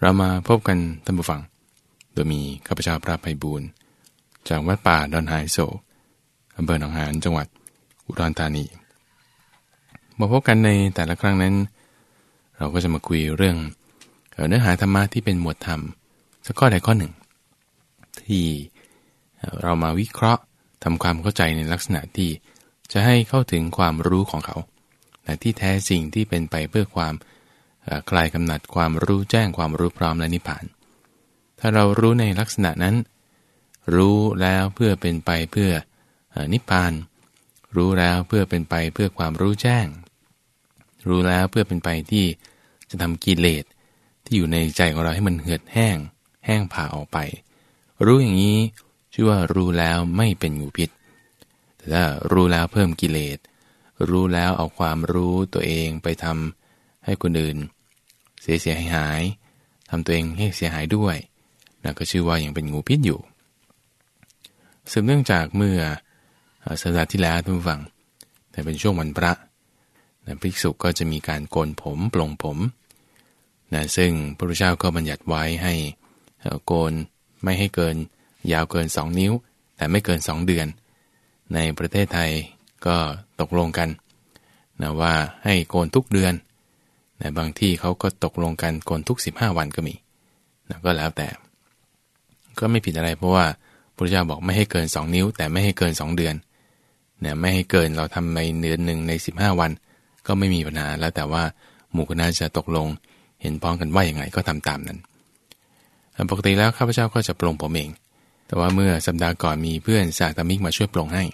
เรามาพบกันท่านผู้ฟัง โดยมีข้าพเจ้าพระไพบูรณ์จากวัดป่าดอนหายโศกอำเภอหนองหานจังหวัดอุดรธานี มาพบกันในแต่ละครั้งนั้น เราก็จะมาคุยเรื่องเนื้อหาธรรมะที่เป็นหมวดธรรม สักข้อใดข้อหนึ่ง ที่เรามาวิเคราะห์ทำความเข้าใจในลักษณะที่จะให้เข้าถึงความรู้ของเขาแต่ที่แท้จริงที่เป็นไปเพื่อความ คลายกำหนัดความรู้แจ้งความรู้พร้อมและนิพพาน ถ้าเรารู้ในลักษณะนั้น รู้แล้วเพื่อเป็นไปเพื่อนิพพาน รู้แล้วเพื่อเป็นไปเพื่อความรู้แจ้ง รู้แล้วเพื่อเป็นไปที่จะทำกิเลสที่อยู่ในใจของเราให้มันเหือดแห้ง แห้งผ่าออกไป รู้อย่างนี้ชื่อว่ารู้แล้วไม่เป็นงูพิษ แต่ถ้ารู้แล้วเพิ่มกิเลส รู้แล้วเอาความรู้ตัวเองไปทำให้คนอื่น เสียเสียหายหายทำตัวเองให้เสียหายด้วยนั่นก็ชื่อว่ายังเป็นงูพิษอยู่สืบเนื่องจากเมื่อสัปดาห์ที่แล้วทุกฝัง แต่เป็นช่วงวันพระนะภิกษุก็จะมีการโกนผมปลงผมนะซึ่งพระพุทธเจ้าก็บัญญัติไว้ให้โกนไม่ให้เกิน ยาวเกิน 2 นิ้ว แต่ไม่เกิน 2 เดือน ในประเทศไทยก็ตกลงกันนะว่าให้โกนทุกเดือน นะบางที่เขาก็ตกลงกันโกนทุก 15 วันก็มีนะก็แล้วแต่ ก็ไม่ผิดอะไรเพราะว่าพระเจ้าบอกไม่ให้เกิน 2 นิ้ว แต่ไม่ให้เกิน 2 เดือนเนี่ยไม่ให้เกินเราทำในเดือนหนึ่งใน 15 วัน ก็ไม่มีปัญหาแล้วแต่ว่าหมู่คณะจะตกลงเห็นพ้องกันว่าอย่างไรก็ทำตามนั้น ปกติแล้วข้าพเจ้าก็จะปลงผมเอง แต่ว่าเมื่อสัปดาห์ก่อนมีเพื่อนสาตมิกมาช่วยปลงให้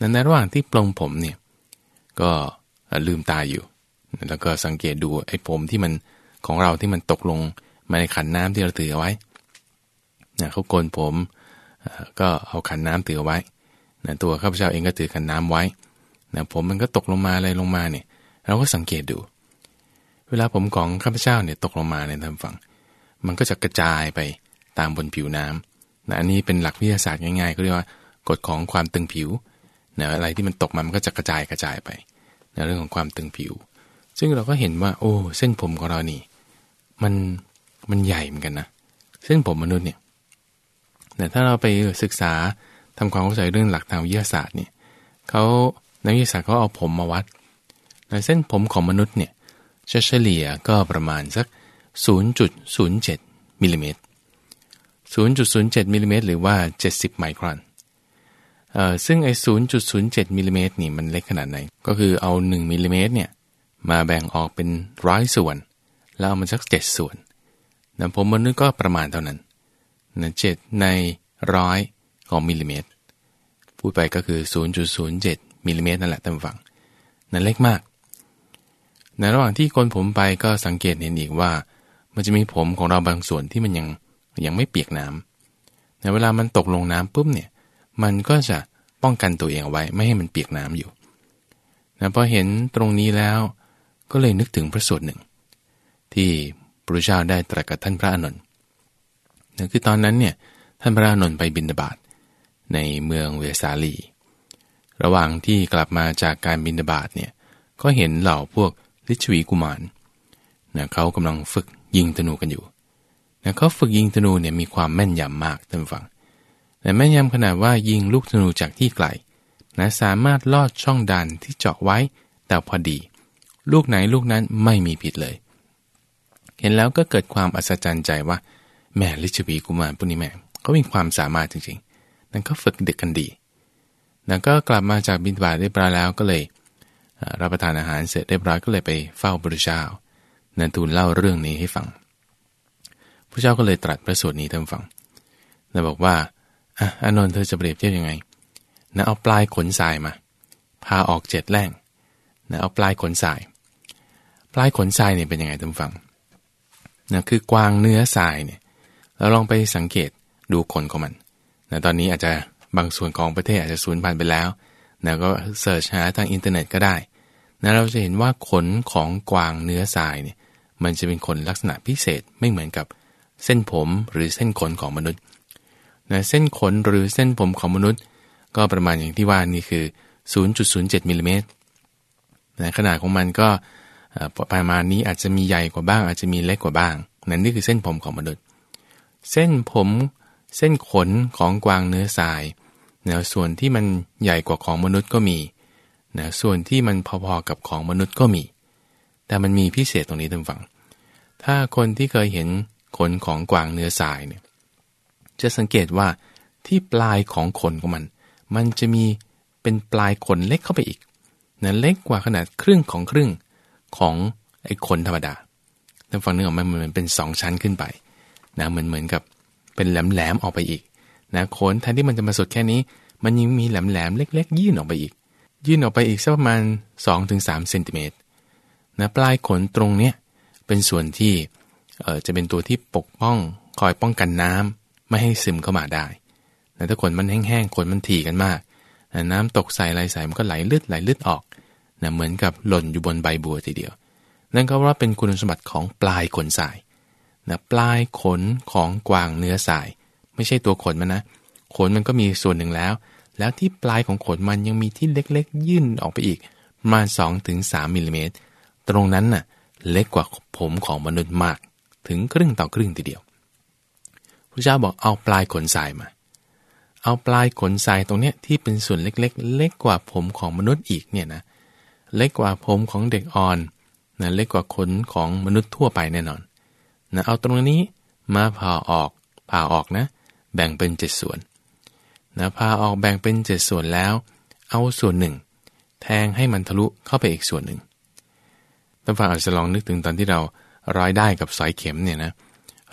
นั้นในระหว่างที่ปลงผมเนี่ยก็ลืมตาอยู่ แล้วก็สังเกตดูไอ้ผมที่มันของเราที่มันตกลงมาในขันน้ำที่เราถือเอาไว้นะเขาโกนผมก็เอาขันน้ำถือไว้นะตัวข้าพเจ้าเองก็ถือขันน้ำไว้นะผมมันก็ตกลงมาอะไรลงมาเนี่ย เราก็สังเกตดู เวลาผมของข้าพเจ้าเนี่ยตกลงมาในทางฝั่ง มันก็จะกระจายไปตามบนผิวน้ำนะอันนี้เป็นหลักวิทยาศาสตร์ง่ายๆก็เรียกว่ากฎของความตึงผิวนะอะไรที่มันตกมามันก็จะกระจายกระจายไปในเรื่องของความตึงผิว ซึ่งเราก็เห็นว่า โอ้ เส้นผมของเรานี่ มันมันใหญ่เหมือนกันนะเส้นผมมนุษย์เนี่ยแต่ถ้าเราไปศึกษาทำความเข้าใจเรื่องหลักทางวิทยาศาสตร์เนี่ยเขานักวิทยาศาสตร์เขาเอาผมมาวัดเส้นผมของมนุษย์เนี่ยเฉลี่ยก็ประมาณสัก 0.07มิลลิเมตร0.07มิลลิเมตรหรือว่า 70 ไมครอนเออซึ่งไอ้0.07มิลลิเมตรนี่มันเล็กขนาดไหน ก็คือเอา 1มิลลิเมตรเนี่ย มาแบ่งออกเป็นร้อยส่วน แล้วเอามันสักเจ็ดส่วนนะผมมนุษย์ก็ประมาณเท่านั้นนะเจ็ดในร้อยของมิลลิเมตร พูดไปก็คือ 0.07มิลลิเมตรนั่นแหละท่านฟังนั่นเล็กมาก ในระหว่างที่โกนผมไปก็สังเกตเห็นอีกว่า มันจะมีผมของเราบางส่วนที่มันยังยังไม่เปียกน้ำในเวลามันตกลงน้ำปุ๊บเนี่ย มันก็จะป้องกันตัวเองเอาไว้ ไม่ให้มันเปียกน้ำอยู่นะพอเห็นตรงนี้แล้ว ก็เลยนึกถึงพระสูตรหนึ่ง ที่พระเจ้าได้ตรัสกับท่านพระอานนท์นั่นคือตอนนั้นเนี่ยท่านพระอานนท์ไปบินบาตในเมืองเวสาลี ระหว่างที่กลับมาจากการบินบาตเนี่ยก็เห็นเหล่าพวกลิชวีกุมารนะเขากำลังฝึกยิงธนูกันอยู่นะเขาฝึกยิงธนูเนี่ยมีความแม่นยำมากท่านฟังแต่แม่นยำขนาดว่ายิงลูกธนูจากที่ไกลนะสามารถลอดช่องดันที่เจาะไว้แต่พอดี ลูกไหนลูกนั้นไม่มีผิดเลย เห็นแล้วก็เกิดความอัศจรรย์ใจว่าแม่ลิชวีกุมารปุณิแม่เขามีความสามารถจริงๆ นั่นก็ฝึกเด็กกันดีนั่นก็กลับมาจากบินบาตได้ปลาแล้วก็เลย รับประทานอาหารเสร็จเรียบร้อยก็เลยไปเฝ้าพระเจ้านันทูลเล่าเรื่องนี้ให้ฟังพระเจ้าก็เลยตรัสพระสูตรนี้ทำฟังนั่นบอกว่าอะอานนท์เธอจะเปรียบเทียบยังไงนะเอาปลายขนทรายมาพาออกเจ็ดแล่งนะเอาปลายขนทราย ปลายขนทรายเนี่ยเป็นยังไงท่านฟังนะคือกวางเนื้อทรายเนี่ยเราลองไปสังเกตดูขนของมันนะตอนนี้อาจจะบางส่วนของประเทศอาจจะสูญพันธุ์ไปแล้วนะก็เสิร์ชหาทางอินเทอร์เน็ตก็ได้นะเราจะเห็นว่าขนของกวางเนื้อทรายเนี่ยมันจะเป็นขนลักษณะพิเศษไม่เหมือนกับเส้นผมหรือเส้นขนของมนุษย์นะเส้นขนหรือเส้นผมของมนุษย์ ก็ประมาณอย่างที่ว่านี่คือ 0.07มิลลิเมตรนะขนาดของมันก็ ประมาณนี้อาจจะมีใหญ่กว่าบ้าง อาจจะมีเล็กกว่าบ้าง นั่นนี่คือเส้นผมของมนุษย์ เส้นผมเส้นขนของกวางเนื้อทรายนะส่วนที่มันใหญ่กว่าของมนุษย์ก็มีนะส่วนที่มันพอๆกับของมนุษย์ก็มี แต่มันมีพิเศษตรงนี้ท่านฟัง ถ้าคนที่เคยเห็นขนของกวางเนื้อทรายเนี่ยจะสังเกตว่าที่ปลายของขนของมัน มันจะมีเป็นปลายขนเล็กเข้าไปอีกนะเล็กกว่าขนาดครึ่งของครึ่ง ของไอ้ขนธรรมดาท่านฟังนึกออกไหมมันเหมือนเป็นสองชั้นขึ้นไปนะเหมือนเหมือนกับเป็นแหลมๆออกไปอีกนะขนแทนที่มันจะมาสุดแค่นี้ มันยังมีแหลมๆเล็ก ๆ ยื่นออกไปอีก ยื่นออกไปอีกสักประมาณ2-3เซนติเมตรนะปลายขนตรงเนี้ยเป็นส่วนที่เออจะเป็นตัวที่ปกป้องคอยป้องกันน้ำไม่ให้ซึมเข้ามาได้นะถ้าขนมันแห้งๆขนมันถี่กันมากนะน้ำตกใส่ไหลใส่มันก็ไหลลืดไหลลืดออก นะเหมือนกับหล่นอยู่บนใบบัวทีเดียว นั่นก็ว่าเป็นคุณสมบัติของปลายขนสายนะปลายขนของกวางเนื้อสาย ไม่ใช่ตัวขนมันนะ ขนมันก็มีส่วนหนึ่งแล้ว แล้วที่ปลายของขนมันยังมีที่เล็กๆ ยื่นออกไปอีกประมาณ2-3มิลลิเมตรตรงนั้นน่ะเล็กกว่าผมของมนุษย์มาก ถึงครึ่งต่อครึ่งทีเดียวพระเจ้าบอกเอาปลายขนสายมา เอาปลายขนสายตรงเนี้ยที่เป็นส่วนเล็กๆ เล็กกว่าผมของมนุษย์อีกเนี่ยนะเเล็กกว่าผมของเด็กอ่อนนะเล็กกว่าขนของมนุษย์ทั่วไปแน่นอนนะเอาตรงนี้มาผ่าออกผ่าออกนะ แบ่งเป็นเจ็ดส่วนนะผ่าออกแบ่งเป็นเจ็ดส่วนแล้ว เอาส่วนหนึ่ง แทงให้มันทะลุเข้าไปอีกส่วนหนึ่งท่านฟังอาจจะลองนึกถึงตอนที่เราร้อยได้กับสายเข็มเนี่ยนะ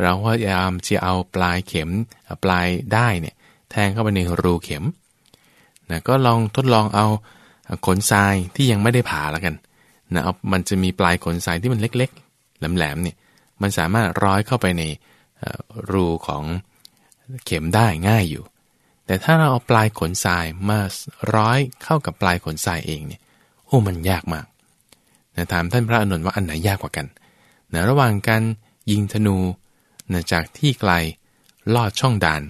เราพยายามจะเอาปลายเข็มปลายได้เนี่ยแทงเข้าไปในรูเข็มนะก็ลองทดลองเอา ขนทรายที่ยังไม่ได้ผ่าแล้วกันนะเอามันจะมีปลายขนทรายที่มันเล็กๆ แหลมๆเนี่ยมันสามารถร้อยเข้าไปในรูของเข็มได้ง่ายอยู่ แต่ถ้าเราเอาปลายขนทรายมาร้อยเข้ากับปลายขนทรายเองเนี่ยโอ้มันยากมากนะถามท่านพระอนุนว่าอันไหนยากกว่ากันนะระหว่างการยิงธนูนะจากที่ไกลลอดช่องด่าน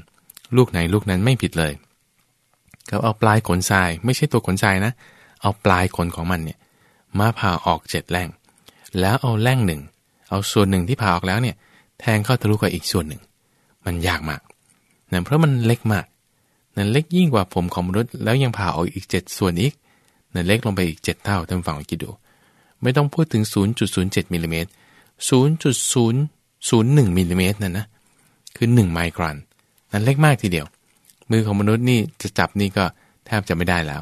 ลูกไหนลูกนั้นไม่ผิดเลยเขาเอาปลายขนทราย ไม่ใช่ตัวขนทรายนะ เอาปลายขนของมันเนี่ยมาผ่าออกเจ็ดแหล่ง แล้วเอาแหล่งหนึ่ง เอาส่วนหนึ่งที่ผ่าออกแล้วเนี่ยแทงเข้าทะลุกับอีกส่วนหนึ่ง มันยากมากนะเพราะมันเล็กมากนั่นเล็กยิ่งกว่าผมของมนุษย์แล้วยังผ่าออกอีกเจ็ดส่วนอีกนั่นเล็กลงไปอีกเจ็ดเท่าท่านฟังคิดดู ไม่ต้องพูดถึง 0.07มิลลิเมตร0.001มิลลิเมตรนั่นนะคือ 1 ไมครอนนั่นเล็กมากทีเดียว มือของมนุษย์นี่จะจับนี่ก็แทบจะไม่ได้แล้ว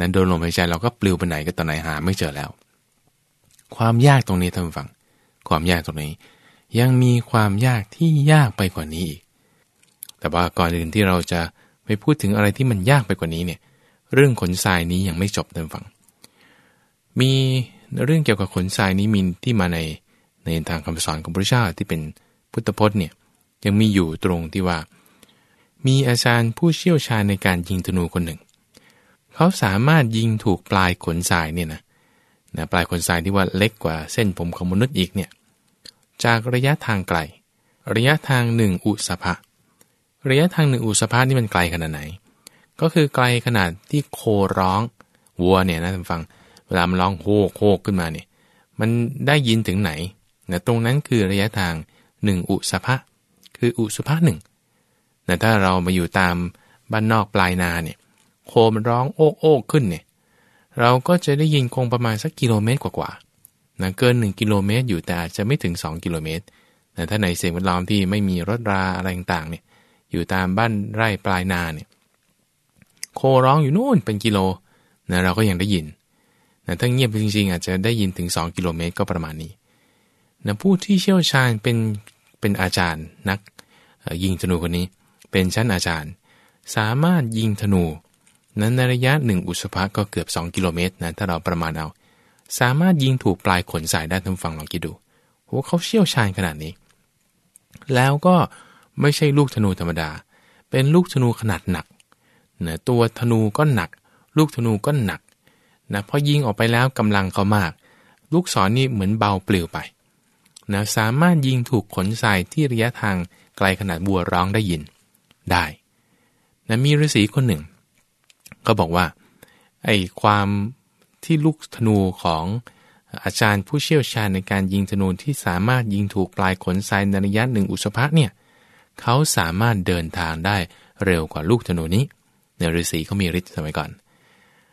นั้นโดนลมหายใจเราก็ปลิวไปไหนก็ตอนไหนหาไม่เจอแล้ว ความยากตรงนี้ท่านฟัง ความยากตรงนี้ ยังมีความยากที่ยากไปกว่านี้อีก แต่ว่าก่อนอื่นที่เราจะไปพูดถึงอะไรที่มันยากไปกว่านี้เนี่ย เรื่องขนทรายนี้ยังไม่จบท่านฟัง มีเรื่องเกี่ยวกับขนทรายนี้มีที่มาในในทางคำสอนของพระเจ้าที่เป็นพุทธพจน์เนี่ยยังมีอยู่ตรงที่ว่า มีอาจารย์ผู้เชี่ยวชาญในการยิงธนูคนหนึ่ง เขาสามารถยิงถูกปลายขนทรายเนี่ยนะนะปลายขนทรายที่ว่าเล็กกว่าเส้นผมของมนุษย์อีกเนี่ยจากระยะทางไกล ระยะทางหนึ่งอุสภะระยะทางหนึ่งอุสภะนี่มันไกลขนาดไหน ก็คือไกลขนาดที่โคร้องวัวเนี่ยนะท่านฟัง เวลามันร้องโฮกโฮกขึ้นมาเนี่ยมันได้ยินถึงไหนนะตรงนั้นคือระยะทางหนึ่งอุสภะคืออุสภะหนึ่งแต่ถ้าเรามาอยู่ตามบ้านนอกปลายนาเนี่ย โคมันร้องโอ๊กโอ๊กขึ้นเนี่ยเราก็จะได้ยินคงประมาณสักกิโลเมตรกว่าๆนะเกิน 1 กิโลเมตรอยู่แต่อาจจะไม่ถึง 2 กิโลเมตรแต่ถ้าในเสียงแวดล้อมที่ไม่มีรถราอะไรต่างๆเนี่ยอยู่ตามบ้านไร่ปลายนาเนี่ยโคร้องอยู่นู่นเป็นกิโลนะเราก็ยังได้ยินนะถ้าเงียบจริงๆ อาจจะได้ยินถึง 2 กิโลเมตรก็ประมาณนี้นะผู้ที่เชี่ยวชาญเป็นเป็นอาจารย์นักยิงธนูคนนี้ เป็นชั้นอาจารย์ สามารถยิงธนู นั้นในระยะหนึ่งอุสภะก็เกือบ 2 กิโลเมตรนะถ้าเราประมาณเอา สามารถยิงถูกปลายขนสายได้ทั้งฝั่งลองคิดดูโหเขาเชี่ยวชาญขนาดนี้ แล้วก็ไม่ใช่ลูกธนูธรรมดา เป็นลูกธนูขนาดหนักเนะตัวธนูก็หนัก ลูกธนูก็หนักนะพอยิงออกไปแล้วกำลังเขามาก ลูกศรนนี่เหมือนเบาเปลี่ยวไปนะสามารถยิงถูกขนทรายที่ระยะทางไกลขนาดบัวร้องได้ยินได้นะมีฤาษีคนหนึ่ง ก็บอกว่าไอ้ความที่ลูกธนูของอาจารย์ผู้เชี่ยวชาญในการยิงธนูที่สามารถยิงถูกปลายขนทรายในระยะหนึ่งอุสภะเนี่ยเขาสามารถเดินทางได้เร็วกว่าลูกธนูนี้เนฤษีเขามีฤทธิ์สมัยก่อน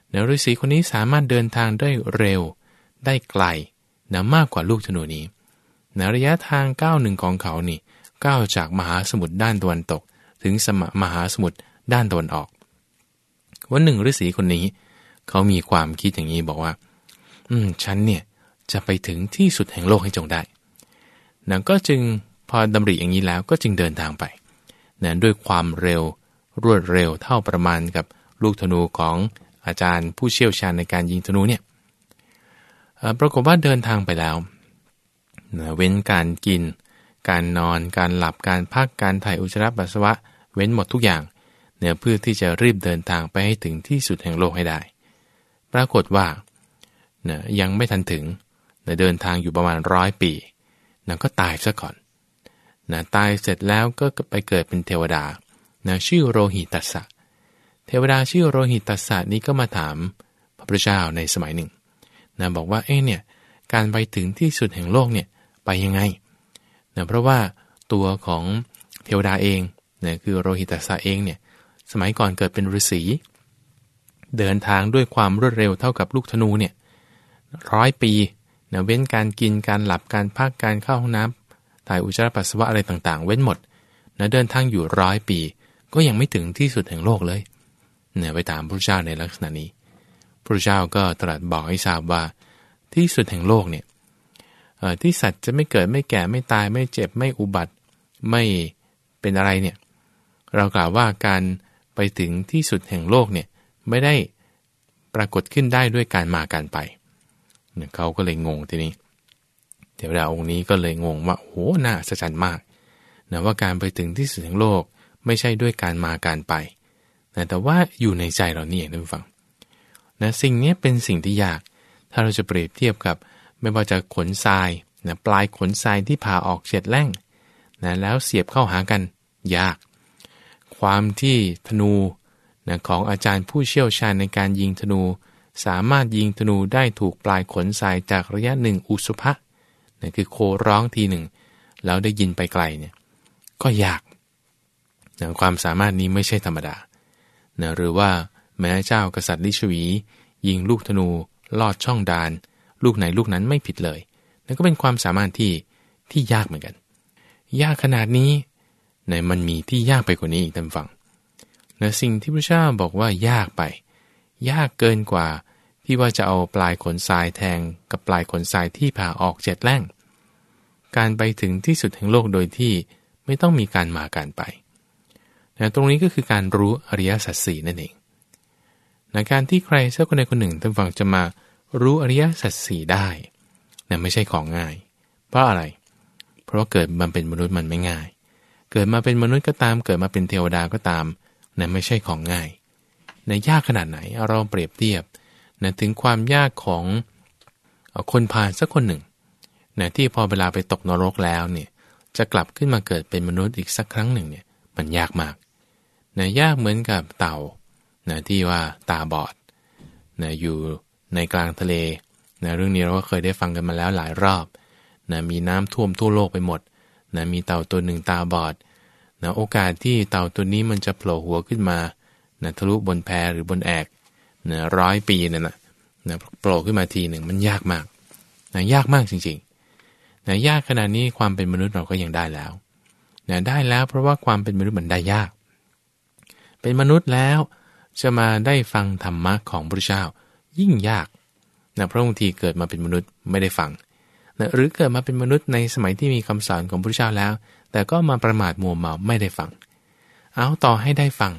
เนฤษีคนนี้สามารถเดินทางได้เร็วได้ไกลนะมากกว่าลูกธนูนี้ในระยะทางก้าวหนึ่งของเขานี่ก้าวจากมหาสมุทรด้านตะวันตก ถึงสมมหาสมุทรด้านตะวันออก วันหนึ่งฤาษีคนนี้ เขามีความคิดอย่างนี้บอกว่า อืม ฉันเนี่ยจะไปถึงที่สุดแห่งโลกให้จงได้นะก็จึงพอดำริอย่างนี้แล้วก็จึงเดินทางไปนะด้วยความเร็วรวดเร็วเท่าประมาณกับลูกธนูของอาจารย์ผู้เชี่ยวชาญในการยิงธนูเนี่ยปรากฏว่าเดินทางไปแล้วนะเว้นการกิน การนอน การหลับ การพัก การถ่ายอุจจาระปัสสาวะ เว้นหมดทุกอย่าง เนี่ยเพื่อที่จะรีบเดินทางไปให้ถึงที่สุดแห่งโลกให้ได้ ปรากฏว่านะยังไม่ทันถึงนะเดินทางอยู่ประมาณร้อยปีนะก็ตายซะก่อนนะตายเสร็จแล้วก็ไปเกิดเป็นเทวดานะชื่อโรหิตัสสะ เทวดาชื่อโรหิตัสสะนี้ก็มาถามพระพุทธเจ้าในสมัยหนึ่งนะบอกว่าเอ๊เนี่ยการไปถึงที่สุดแห่งโลกเนี่ยไปยังไงนะเพราะว่าตัวของเทวดาเองนะคือโรหิตัสสะเองเนี่ย สมัยก่อนเกิดเป็นฤาษีเดินทางด้วยความรวดเร็วเท่ากับลูกธนูเนี่ยร้อยปีนะเว้นการกินการหลับการพักการเข้าห้องน้ำถ่ายอุจจาระปัสสาวะอะไรต่างๆ เว้นหมดนะเดินทางอยู่ร้อยปี ก็ยังไม่ถึงที่สุดแห่งโลกเลยเนี่ยไปตามพระเจ้าในลักษณะนี้ พระเจ้าก็ตรัสบอกให้ทราบว่าที่สุดแห่งโลกเนี่ยที่สัตว์จะไม่เกิดไม่แก่ไม่ตายไม่เจ็บไม่อุบัติไม่เป็นอะไรเนี่ยเรากล่าวว่าการ ไปถึงที่สุดแห่งโลกเนี่ยไม่ได้ปรากฏขึ้นได้ด้วยการมาการไปเนี่ยเขาก็เลยงงทีนี้ เทวดาองค์นี้ก็เลยงงว่าโอ้น่าสัจรรย์มากนะว่าการไปถึงที่สุดแห่งโลกไม่ใช่ด้วยการมาการไปนะแต่ว่าอยู่ในใจเรานี่เองท่านผู้ฟังนะสิ่งนี้เป็นสิ่งที่ยาก ถ้าเราจะเปรียบเทียบกับ ไม่ว่าจะขนทรายนะปลายขนทรายที่ผ่าออกเฉียดแล่งนะแล้วเสียบเข้าหากันยาก ความที่ธนูนะของอาจารย์ผู้เชี่ยวชาญในการยิงธนู สามารถยิงธนูได้ถูกปลายขนทรายจากระยะหนึ่งอุสุภะนะคือโคร้องทีหนึ่ง แล้วได้ยินไปไกลเนี่ยก็ยากนะความสามารถนี้ไม่ใช่ธรรมดานะหรือว่าแม้เจ้ากษัตริย์ลิชวี ยิงลูกธนูลอดช่องดาน ลูกไหนลูกนั้นไม่ผิดเลยนั่นก็เป็นความสามารถที่ที่ยากเหมือนกัน ยากขนาดนี้ ในมันมีที่ยากไปกว่านี้อีกท่านฟังนะสิ่งที่พระเจ้าบอกว่ายากไป ยากเกินกว่าที่ว่าจะเอาปลายขนทรายแทงกับปลายขนทรายที่ผ่าออกเจ็ดแล่ง การไปถึงที่สุดแห่งโลกโดยที่ไม่ต้องมีการมาการไปนะตรงนี้ก็คือการรู้อริยสัจสี่นั่นเองในการที่ใครสักคนใดคนหนึ่งท่านฟังจะมารู้อริยสัจสี่ได้นะไม่ใช่ของง่าย เพราะอะไร เพราะเกิดมาเป็นมนุษย์มันไม่ง่าย เกิดมาเป็นมนุษย์ก็ตาม เกิดมาเป็นเทวดาก็ตามนะไม่ใช่ของง่ายในยากขนาดไหนเราเปรียบเทียบนะถึงความยากของคนพาลสักคนหนึ่งนะที่พอเวลาไปตกนรกแล้วเนี่ยจะกลับขึ้นมาเกิดเป็นมนุษย์อีกสักครั้งหนึ่งเนี่ยมันยากมากนะยากเหมือนกับเต่านะที่ว่าตาบอดนะอยู่ในกลางทะเลนะเรื่องนี้เราก็เคยได้ฟังกันมาแล้วหลายรอบนะมีน้ำท่วมทั่วโลกไปหมด นะมีเต่าตัวหนึ่งตาบอดนะโอกาสที่เต่าตัวนี้มันจะโผล่หัวขึ้นมานะทะลุบนแพหรือบนแอกนะร้อยปีนั่นนะนะโผล่ขึ้นมาทีหนึ่งมันยากมากนะยากมากจริงๆนะยากขนาดนี้ความเป็นมนุษย์เราก็ยังได้แล้วนะได้แล้วเพราะว่าความเป็นมนุษย์มันได้ยาก เป็นมนุษย์แล้วจะมาได้ฟังธรรมะของพระเจ้ายิ่งยากนะเพราะบางทีเกิดมาเป็นมนุษย์ไม่ได้ฟัง นะหรือเกิดมาเป็นมนุษย์ในสมัยที่มีคำสอนของพระเจ้าแล้ว แต่ก็มาประมาทมัวเมาไม่ได้ฟัง เอาต่อให้ได้ฟัง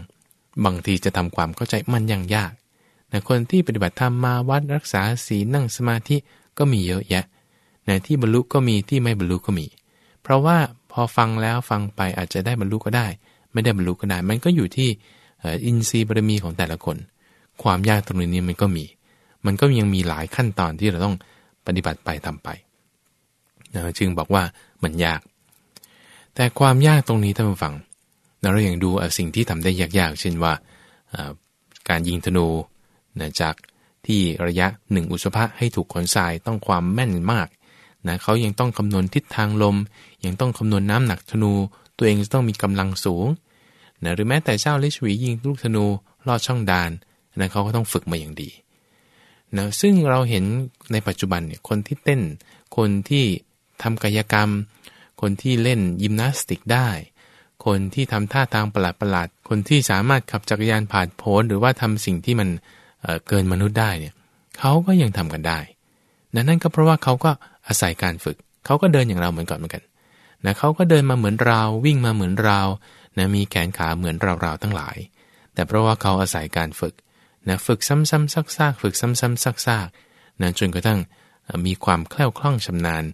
บางทีจะทำความเข้าใจมันยังยากนะคนที่ปฏิบัติธรรมมาวัดรักษาศีลนั่งสมาธิก็มีเยอะแยะนะที่บรรลุก็มีที่ไม่บรรลุก็มี เพราะว่าพอฟังแล้วฟังไปอาจจะได้บรรลุก็ได้ ไม่ได้บรรลุก็ได้ มันก็อยู่ที่อินทรีย์บารมีของแต่ละคน ความยากตรงนี้มันก็มี มันก็ยังมีหลายขั้นตอนที่เราต้องปฏิบัติไปทำไป จึงบอกว่ามันยาก แต่ความยากตรงนี้ท่านผู้ฟังเราอย่างดูสิ่งที่ทำได้ยากๆ เช่นว่าการยิงธนูจากที่ระยะหนึ่งอุสภะให้ถูกขนทรายต้องความแม่นมากนะเขายังต้องคำนวณทิศทางลม ยังต้องคำนวณน้ำหนักธนู ตัวเองจะต้องมีกำลังสูงนะหรือแม้แต่เจ้าเลชวียิงลูกธนูลอดช่องดานนะเขาก็ต้องฝึกมาอย่างดีนะซึ่งเราเห็นในปัจจุบันเนี่ยคนที่เต้น คนที่ ทำกายกรรม คนที่เล่นยิมนาสติกได้ คนที่ทำท่าทางประหลาดๆคนที่สามารถขับจักรยานผ่านโพนหรือว่าทำสิ่งที่มันเกินมนุษย์ได้เนี่ยเขาก็ยังทำกันได้นะนั่นก็เพราะว่าเขาก็อาศัยการฝึก เขาก็เดินอย่างเราเหมือนก่อนเหมือนกันนะเขาก็เดินมาเหมือนเราวิ่งมาเหมือนเรานะมีแขนขาเหมือนเราๆทั้งหลาย แต่เพราะว่าเขาอาศัยการฝึกนะฝึกซ้ำๆซักๆฝึกซ้ำๆซักๆนะจนกระทั่งมีความแคล่วคล่องชำนาญ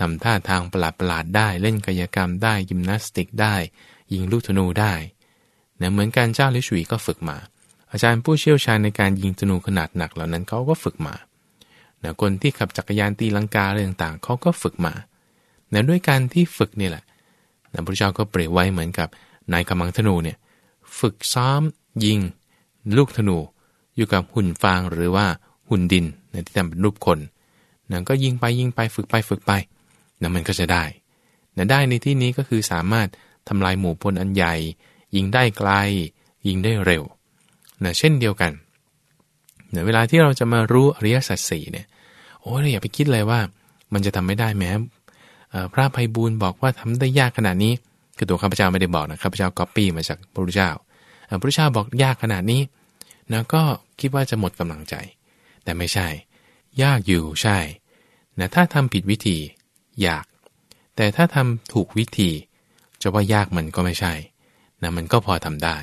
ทำท่าทางประหลาดๆได้ เล่นกายกรรมได้ยิมนาสติกได้ ยิงลูกธนูได้นะเหมือนการเจ้าลิชุยก็ฝึกมา อาจารย์ผู้เชี่ยวชาญในการยิงธนูขนาดหนักเหล่านั้นเขาก็ฝึกมานะคนที่ขับจักรยานตีลังกาอะไรต่างๆเขาก็ฝึกมานะด้วยการที่ฝึกนี่แหละนะพระเจ้าก็เปรียบไว้เหมือนกับนายกำลังธนูเนี่ยฝึกซ้อมยิง ลูกธนูอยู่กับหุ่นฟางหรือว่าหุ่นดินนะที่ทำเป็นรูปคนนะก็ยิงไปยิงไปฝึกไปฝึกไป นะมันก็จะได้นะได้ในที่นี้ก็คือสามารถทำลายหมู่พลอันใหญ่ ยิงได้ไกล ยิงได้เร็วนะเช่นเดียวกันเวลาที่เราจะมารู้อริยสัจสี่เนี่ยโอ้ยอย่าไปคิดเลยว่า มันจะทำไม่ได้แม้พระภัยบูลบอกว่าทำได้ยากขนาดนี้คือตัวข้าพเจ้าไม่ได้บอกนะข้าพเจ้าก๊อปปี้มาจากพระพุทธเจ้าพระพุทธเจ้าบอกยากขนาดนี้นะก็คิดว่าจะหมดกำลังใจ แต่ไม่ใช่ ยากอยู่ใช่นะถ้าทำผิดวิธี ยาก แต่ถ้าทำถูกวิธี จะว่ายากมันก็ไม่ใช่นะมันก็พอทำได้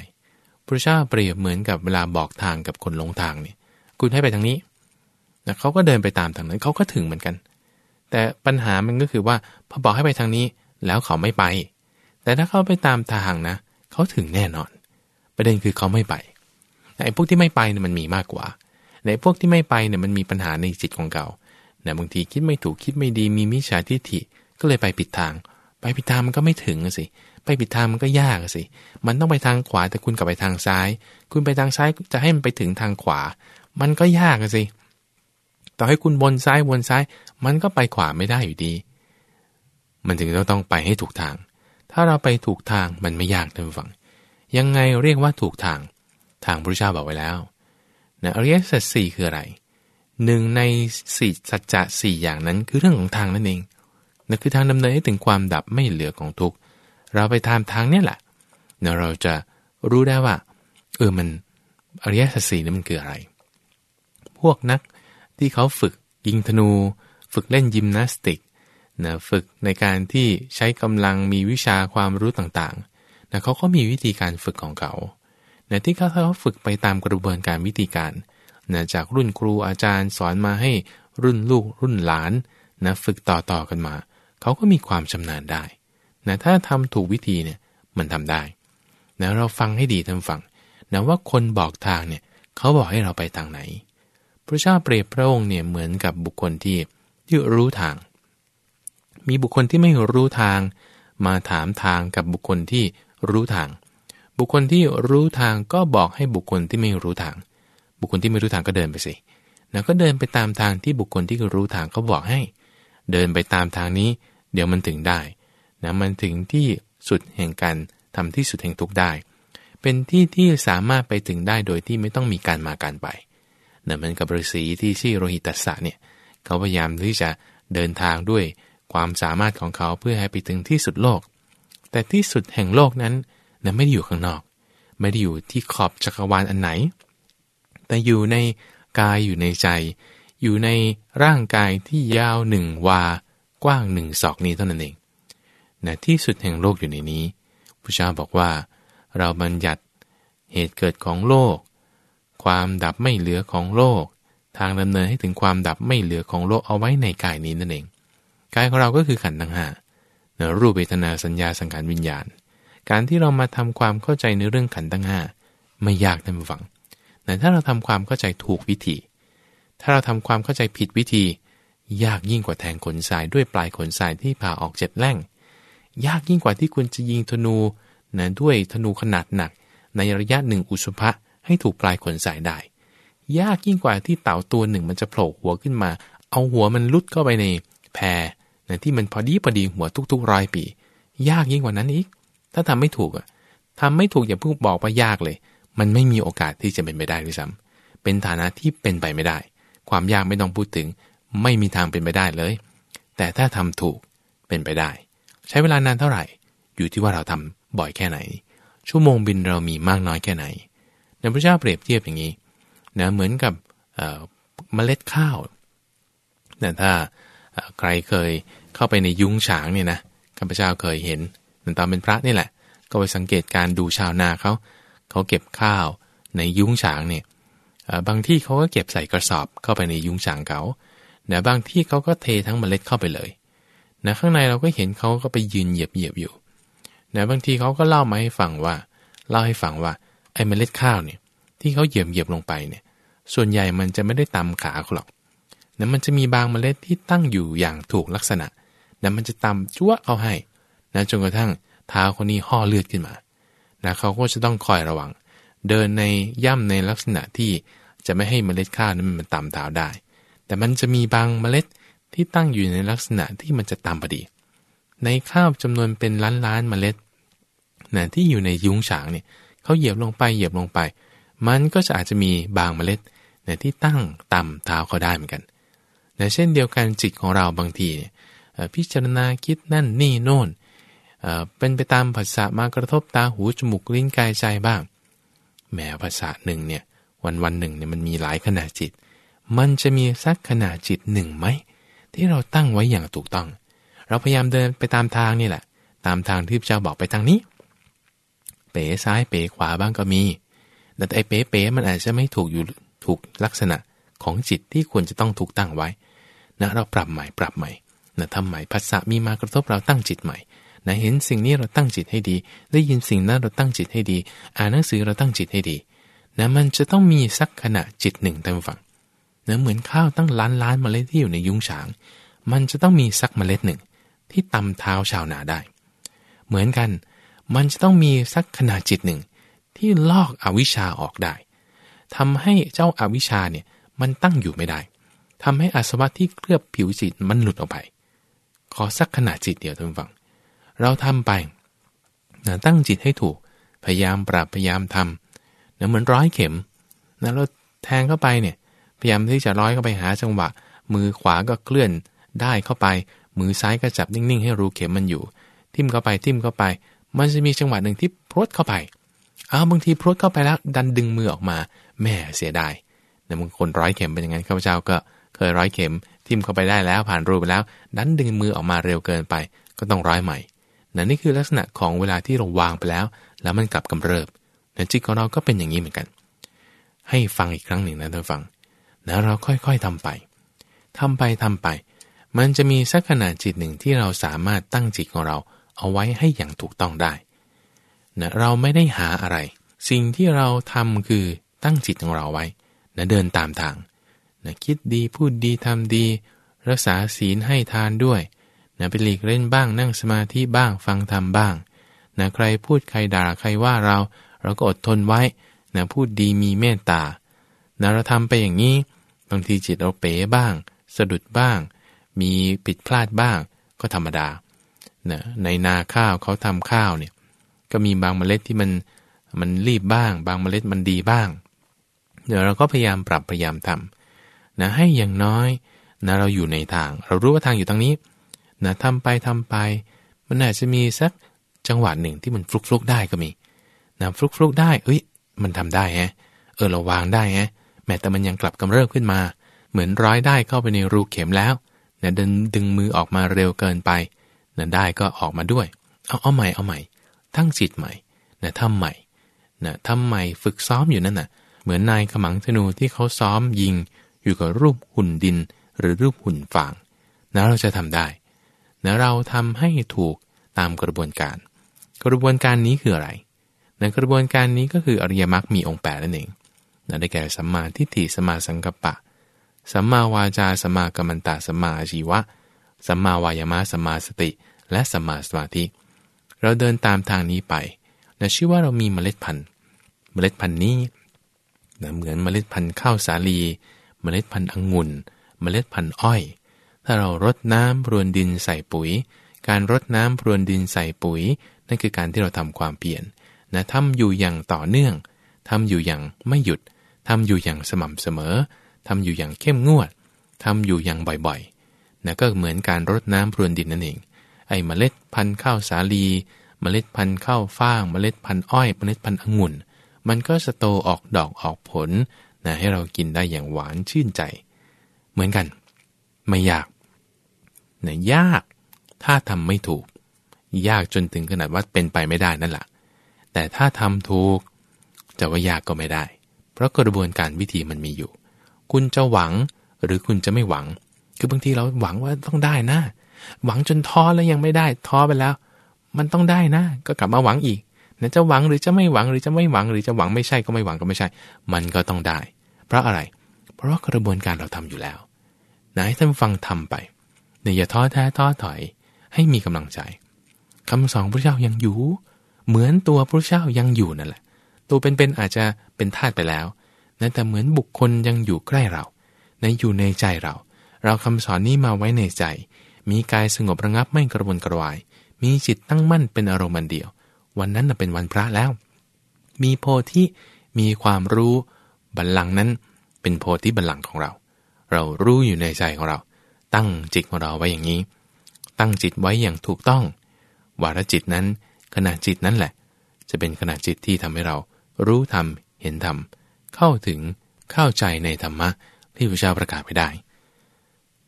พระเจ้าเปรียบเหมือนกับเวลาบอกทางกับคนหลงทางเนี่ยคุณให้ไปทางนี้นะเขาก็เดินไปตามทางนั้นเขาก็ถึงเหมือนกัน แต่ปัญหามันก็คือว่าพอบอกให้ไปทางนี้แล้วเขาไม่ไป แต่ถ้าเขาไปตามทางนะเขาถึงแน่นอน ประเด็นคือเขาไม่ไปไอ้พวกที่ไม่ไปเนี่ยมันมีมากกว่าในพวกที่ไม่ไปเนี่ยมันมีปัญหาในจิตของเขา แต่บางทีคิดไม่ถูกคิดไม่ดีมีมิจฉาทิฏฐิก็เลยไปผิดทาง ไปผิดทางมันก็ไม่ถึงสิไปผิดทางมันก็ยากสิมันต้องไปทางขวาแต่คุณกลับไปทางซ้าย คุณไปทางซ้ายจะให้มันไปถึงทางขวา มันก็ยากสิต่อให้คุณบนซ้ายบนซ้าย มันก็ไปขวาไม่ได้อยู่ดี มันถึงต้องต้องไปให้ถูกทาง ถ้าเราไปถูกทางมันไม่ยากท่านฟัง ยังไงเรียกว่าถูกทาง ทางพระเจ้าบอกไว้แล้วนะอริยสัจสี่คืออะไร หนึ่งในสี่สัจจะสี่อย่างนั้นคือเรื่องของทางนั่นเองนั่นคือทางดำเนินให้ถึงความดับไม่เหลือของทุกเราไปตามทางนี่แหละนะเราจะรู้ได้ว่า เออมันอริยสัจสี่นี่มันคืออะไร พวกนักที่เขาฝึกยิงธนู ฝึกเล่นยิมนาสติกนะฝึกในการที่ใช้กำลังมีวิชาความรู้ต่างๆนะเขาก็มีวิธีการฝึกของเขานะที่เขาเขาฝึกไปตามกระบวนการวิธีการ นะจากรุ่นครูอาจารย์สอนมาให้รุ่นลูกรุ่นหลานนะฝึกต่อๆกันมา เขาก็มีความชำนาญได้นะถ้าทำถูกวิธีเนี่ยมันทำได้นะเราฟังให้ดีท่านฟังนะว่าคนบอกทางเนี่ยเขาบอกให้เราไปทางไหน พระเจ้าเปรียบพระองค์เนี่ยเหมือนกับบุคคลที่ที่รู้ทาง มีบุคคลที่ไม่รู้ทาง มาถามทางกับบุคคลที่รู้ทาง บุคคลที่รู้ทางก็บอกให้บุคคลที่ไม่รู้ทาง บุคคลที่ไม่รู้ทางก็เดินไปสิแล้วก็เดินไปตามทางที่บุคคลที่รู้ทางเขาบอกให้ เดินไปตามทางนี้ เดี๋ยวมันถึงได้นะมันถึงที่สุดแห่งการทำที่สุดแห่งทุกได้ เป็นที่ที่สามารถไปถึงได้โดยที่ไม่ต้องมีการมาการไปนะเหมือนกับฤาษีที่ชื่อโรหิตัสสะเนี่ยเขาพยายามที่จะเดินทางด้วยความสามารถของเขาเพื่อให้ไปถึงที่สุดโลก แต่ที่สุดแห่งโลกนั้นนะไม่ได้อยู่ข้างนอก ไม่ได้อยู่ที่ขอบจักรวาลอันไหน แต่อยู่ในกายอยู่ในใจ อยู่ในร่างกายที่ยาวหนึ่งวา กว้างหนึ่งศอกนี้เท่านั้นเองนะที่สุดแห่งโลกอยู่ในนี้พระเจ้าบอกว่า เราบัญญัติเหตุเกิดของโลก ความดับไม่เหลือของโลก ทางดำเนินให้ถึงความดับไม่เหลือของโลกเอาไว้ในกายนี้นั่นเองกายของเราก็คือขันธ์ทั้งห้าเนรูปเวทนาสัญญาสังขารวิญญาณ การที่เรามาทำความเข้าใจในเรื่องขันธ์ทั้งห้าไม่ยากท่านผู้ฟัง แต่ถ้าเราทำความเข้าใจถูกวิธี ถ้าเราทำความเข้าใจผิดวิธี ยากยิ่งกว่าแทงขนทรายด้วยปลายขนทรายที่ผ่าออกเจ็ดแล่ง ยากยิ่งกว่าที่คุณจะยิงธนูนะด้วยธนูขนาดหนัก ในระยะหนึ่งอุสุภะให้ถูกปลายขนสายได้ ยากยิ่งกว่าที่เต่าตัวหนึ่งมันจะโผล่หัวขึ้นมา เอาหัวมันลุดเข้าไปในแพรนะที่มันพอดีพอดีหัวทุกๆร้อยปี ยากยิ่งกว่านั้นอีก ถ้าทำไม่ถูกอะทำไม่ถูกอย่าเพิ่งบอกว่ายากเลย มันไม่มีโอกาสที่จะเป็นไปได้ด้วยซ้ำเป็นฐานะที่เป็นไปไม่ได้ ความยากไม่ต้องพูดถึง ไม่มีทางเป็นไปได้เลย แต่ถ้าทำถูกเป็นไปได้ ใช้เวลานานเท่าไหร่ อยู่ที่ว่าเราทำบ่อยแค่ไหน ชั่วโมงบินเรามีมากน้อยแค่ไหนในพระเจ้าเปรียบเทียบอย่างนี้นะเหมือนกับเมล็ดข้าวนะถ้าใครเคยเข้าไปในยุ้งฉางเนี่ยนะข้าพเจ้าเคยเห็นตอนเป็นพระนี่แหละ ก็ไปสังเกตการดูชาวนาเขา เขาเก็บข้าวในยุ้งฉางเนี่ยบางที่เขาก็เก็บใส่กระสอบเข้าไปในยุ้งฉางเขานะบางที่เขาก็เททั้งเมล็ดเข้าไปเลยนะข้างในเราก็เห็นเขาก็ไปยืนเหยียบเหยียบอยู่นะบางทีเขาก็เล่ามาให้ฟังว่า เล่าให้ฟังว่าไอ้เมล็ดข้าวเนี่ยที่เขาเหยียบเหยียบลงไปเนี่ย ส่วนใหญ่มันจะไม่ได้ตำขาเขาหรอกนะมันจะมีบางเมล็ดที่ตั้งอยู่อย่างถูกลักษณะนะมันจะตำจั่วเอาให้นะจนกระทั่งเท้าคนนี้ห่อเลือดขึ้นมา นะเขาก็จะต้องคอยระวัง เดินในย่ำในลักษณะที่จะไม่ให้เมล็ดข้าวนั้นมันต่ำเท้าได้ แต่มันจะมีบางเมล็ดที่ตั้งอยู่ในลักษณะที่มันจะต่ำพอดี ในข้าวจำนวนเป็นล้านล้านเมล็ดนะที่อยู่ในยุ้งฉางเนี่ยเขาเหยียบลงไปเหยียบลงไป มันก็จะอาจจะมีบางเมล็ดนะที่ตั้งต่ำเท้าเขาได้เหมือนกันนะเช่นเดียวกันจิตของเราบางที พิจารณาคิดนั่นนี่โน่น เป็นไปตามภาษามากระทบตาหูจมูกลิ้นกายใจบ้างแม้ภาษาหนึ่งเนี่ยวันวันหนึ่งเนี่ยมันมีหลายขนาดจิต มันจะมีสักขนาดจิตหนึ่งไหมที่เราตั้งไว้อย่างถูกต้อง เราพยายามเดินไปตามทางนี่แหละ ตามทางที่พระเจ้าบอกไปทางนี้ เป๋ซ้ายเป๋ขวาบ้างก็มี แต่ไอ้เป๋เป๋มันอาจจะไม่ถูกอยู่ถูกลักษณะของจิตที่ควรจะต้องถูกตั้งไว้นะเราปรับใหม่ปรับใหม่นะทำใหม่ภาษามีมากระทบเราตั้งจิตใหม่ นะเห็นสิ่งนี้เราตั้งจิตให้ดี ได้ยินสิ่งนั้นเราตั้งจิตให้ดี อ่านหนังสือเราตั้งจิตให้ดีนะมันจะต้องมีสักขณะจิตหนึ่งเตามฝั่งนะเหมือนข้าวตั้งล้านล้านเมล็ดที่อยู่ในยุ้งฉาง มันจะต้องมีสักเมล็ดหนึ่ง ที่ตำเท้าชาวนาได้ เหมือนกัน มันจะต้องมีสักขณะจิตหนึ่ง ที่ลอกอวิชชาออกได้ทำให้เจ้าอาวิชชาเนี่ยมันตั้งอยู่ไม่ได้ทำให้อาสวะที่เคลือบผิวจิตมันหลุดออกไป ขอสักขณะจิตเดียวท่านฟัง เราทำไปนะตั้งจิตให้ถูก พยายามปรับพยายามทำนะเหมือนร้อยเข็มนะเราแทงเข้าไปเนี่ย พยายามที่จะร้อยเข้าไปหาจังหวะ มือขวาก็เคลื่อนได้เข้าไป มือซ้ายก็จับนิ่งๆ ให้รู้เข็มมันอยู่ ทิ่มเข้าไปทิ่มเข้าไป มันจะมีจังหวะหนึ่งที่พรวดเข้าไปเอ้าบางทีพรวดเข้าไปแล้ว ดันดึงมือออกมาแม่เสียดายแต่บางคนร้อยเข็มเป็นอย่างนั้นข้าพเจ้าก็เคยร้อยเข็ม ทิ่มเข้าไปได้แล้วผ่านรูไปแล้ว ดันดึงมือออกมาเร็วเกินไป ก็ต้องร้อยใหม่ นั่นนี่คือลักษณะของเวลาที่เราวางไปแล้ว แล้วมันกลับกำเริบแต่จิตของเราก็เป็นอย่างนี้เหมือนกัน ให้ฟังอีกครั้งหนึ่งนะท่านฟัง แล้วเราค่อยๆทำไปทำไปทำไป มันจะมีสักขณะจิตหนึ่งที่เราสามารถตั้งจิตของเรา เอาไว้ให้อย่างถูกต้องได้นะเราไม่ได้หาอะไร สิ่งที่เราทำคือตั้งจิตของเราไว้นะเดินตามทางนะคิดดีพูดดีทำดี รักษาศีลให้ทานด้วย นะไปหลีกเล่นบ้างนั่งสมาธิบ้างฟังธรรมบ้างนะใครพูดใครด่าใครว่าเรา เราก็อดทนไว้นะพูดดีมีเมตตานะเราทำไปอย่างนี้ บางทีจิตเราเป๋บ้าง สะดุดบ้าง มีผิดพลาดบ้างก็ธรรมดานะในนาข้าวเขาทำข้าวเนี่ยก็มีบางเมล็ดที่มันมันรีบบ้าง บางเมล็ดมันดีบ้าง เดี๋ยวเราก็พยายามปรับพยายามทำนะให้อย่างน้อยนะเราอยู่ในทาง เรารู้ว่าทางอยู่ตรงนี้ นะทำไปทำไป มันอาจจะมีสักจังหวะหนึ่งที่มันฟลุกฟลุกได้ก็มีนะฟลุกฟลุกได้เอ้ย มันทำได้ฮะเออเราวางได้ฮะแม้แต่มันยังกลับกำเริบขึ้นมา เหมือนร้อยได้เข้าไปในรูเข็มแล้วนะดึงดึงมือออกมาเร็วเกินไปนะได้ก็ออกมาด้วย เอาเอาใหม่เอาใหม่ ทั้งจิตใหม่นะทำใหม่นะทำใหม่ฝึกซ้อมอยู่นั่นน่ะ เหมือนนายขมังธนูที่เขาซ้อมยิงอยู่กับรูปหุ่นดิน หรือรูปหุ่นฟางนะเราจะทำได้ นะเราทำให้ถูกตามกระบวนการ กระบวนการนี้คืออะไรในกระบวนการนี้ก็คืออริยมรรคมีองค์แปดนั่นเองนะได้แก่สัมมาทิฏฐิสัมมาสังกัปปะสัมมาวาจาสัมมากัมมันตะสัมมาอาชีวะสัมมาวายามะสัมมาสติ และสัมมาสมาธิ เราเดินตามทางนี้ไปนะชื่อว่าเรามีเมล็ดพันธุ์ เมล็ดพันธุ์นี้นะเหมือนเมล็ดพันธุ์ข้าวสาลี เมล็ดพันธุ์องุ่น เมล็ดพันธุ์อ้อย ถ้าเรารดน้ำพรวนดินใส่ปุ๋ย การรดน้ำพรวนดินใส่ปุ๋ย นั่นคือการที่เราทำความเปลี่ยนนะทำอยู่อย่างต่อเนื่องทำอยู่อย่างไม่หยุดทำอยู่อย่างสม่ำเสมอทำอยู่อย่างเข้มงวดทำอยู่อย่างบ่อยๆนะก็เหมือนการรดน้ำพรวนดินนั่นเอง ไอ้เมล็ดพันธุ์ข้าวสาลีเมล็ดพันธุ์ข้าวฟ่างเมล็ดพันธุ์อ้อยเมล็ดพันธุ์องุ่น มันก็จะโตออกดอกออกผลนะให้เรากินได้อย่างหวานชื่นใจ เหมือนกัน ไม่ยาก นะยากถ้าทำไม่ถูก ยากจนถึงขนาดว่าเป็นไปไม่ได้นั่นแหละแต่ถ้าทำถูกจะว่ายากก็ไม่ได้ เพราะกระบวนการวิธีมันมีอยู่ คุณจะหวังหรือคุณจะไม่หวัง คือบางทีเราหวังว่าต้องได้นะ หวังจนท้อแล้วยังไม่ได้ท้อไปแล้ว มันต้องได้นะ ก็กลับมาหวังอีกนะจะหวังหรือจะไม่หวังหรือจะไม่หวังหรือจะหวังไม่ใช่ก็ไม่หวังก็ไม่ใช่ มันก็ต้องได้ เพราะอะไร เพราะกระบวนการเราทำอยู่แล้วนะให้ท่านฟังทำไป เนี่ยอย่าท้อแท้ท้อถอย ให้มีกำลังใจคำสอนพระเจ้ายังอยู่ เหมือนตัวพระเจ้ายังอยู่นั่นแหละ ตัวเป็นๆอาจจะเป็นธาตุไปแล้วนะแต่เหมือนบุคคลยังอยู่ใกล้เราในอยู่ในใจเรา เราคำสอนนี้มาไว้ในใจ มีกายสงบระงับไม่กระวนกระวาย มีจิตตั้งมั่นเป็นอารมณ์เดียว วันนั้นเป็นวันพระแล้ว มีโพธิมีความรู้บัลลังก์นั้นเป็นโพธิบัลลังก์ของเรา เรารู้อยู่ในใจของเรา ตั้งจิตของเราไว้อย่างนี้ ตั้งจิตไว้อย่างถูกต้อง วาระจิตนั้นขณะจิตนั้นแหละ จะเป็นขณะจิตที่ทำให้เรารู้ธรรมเห็นธรรมเข้าถึงเข้าใจในธรรมะที่พระเจ้าประกาศไปได้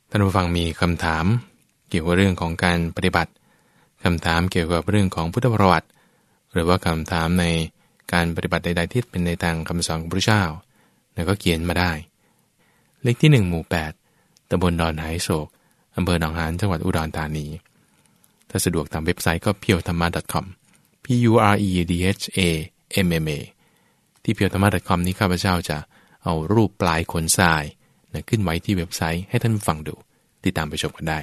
ท่านผู้ฟังมีคำถาม เกี่ยวกับเรื่องของการปฏิบัติคำถามเกี่ยวกับเรื่องของพุทธประวัติ หรือว่าคำถามในการปฏิบัติใดๆที่เป็นในทางคำสอนของพระเจ้าแล้วก็เขียนมาได้ เลขที่ 1 หมู่8 ตำบลดอนหายโศกอำเภอหนองหานจังหวัดอุดรธานี ถ้าสะดวกตามเว็บไซต์ก็เพียวธรรมะ com p u r e d h a m m a ที่เพียวธรรมะ .com นี้ข้าพเจ้าจะเอารูปปลายขนทรายนะขึ้นไว้ที่เว็บไซต์ให้ท่านฟังดู ติดตามไปชมกันได้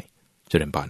จุดเด่นปอน